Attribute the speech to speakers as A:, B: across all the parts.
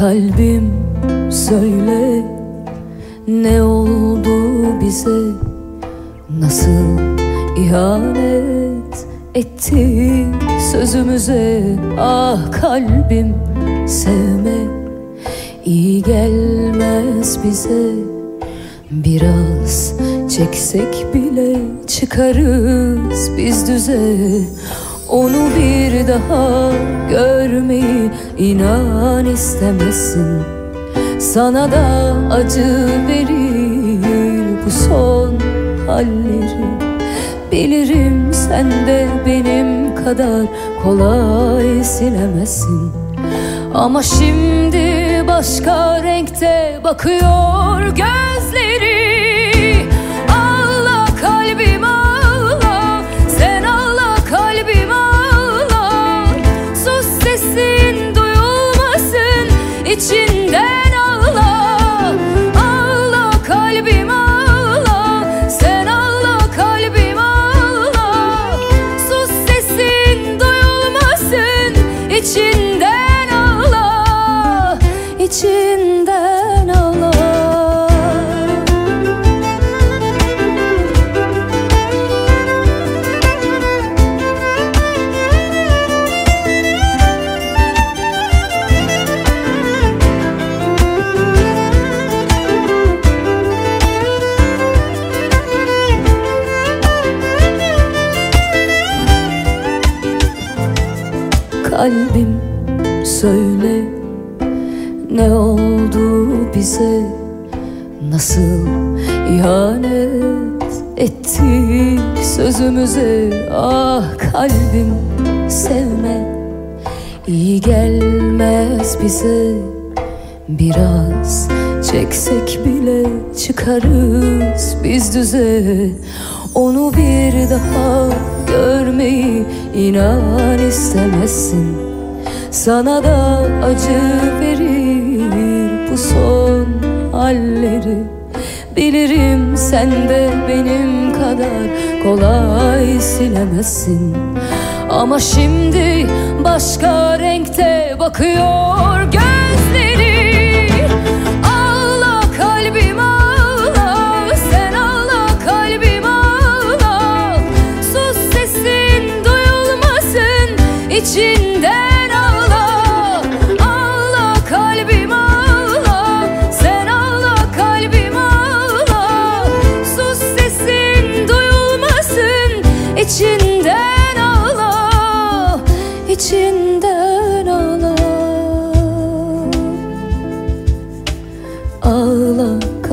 A: Kalbim söyle ne oldu bize? Nasıl ihanet etti sözümüze? Ah kalbim sevme iyi gelmez bize. Biraz çeksek bile çıkarız biz düze. Onu bir daha görmeyi inan istemezsin Sana da acı verir bu son halleri. Bilirim sen de benim kadar kolay silemezsin. Ama şimdi başka renkte bakıyor gözleri içinden ağla Ağla kalbim ağla. Sen ağla kalbim ağla. Sus sesin duyulmasın içinden ağla içinden Kalbim söyle ne oldu bize? Nasıl ihanet ettik sözümüze? Ah kalbim sevme iyi gelmez bize. Biraz çeksek bile çıkarız biz düze Onu bir daha görmeyi inan istemezsin. Sana da acı verir bu son halleri. Bilirim sen de benim kadar kolay silemezsin. Ama şimdi başka renkte bakıyor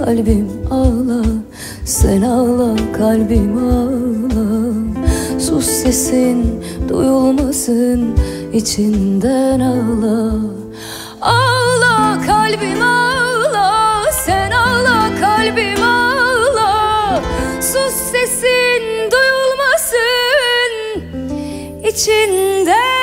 A: kalbim ağla Sen ağla kalbim ağla. Sus sesin duyulmasın içinden ağla. Ağla kalbim ağla Sen ağla kalbim ağla. Sus sesin duyulmasın içinden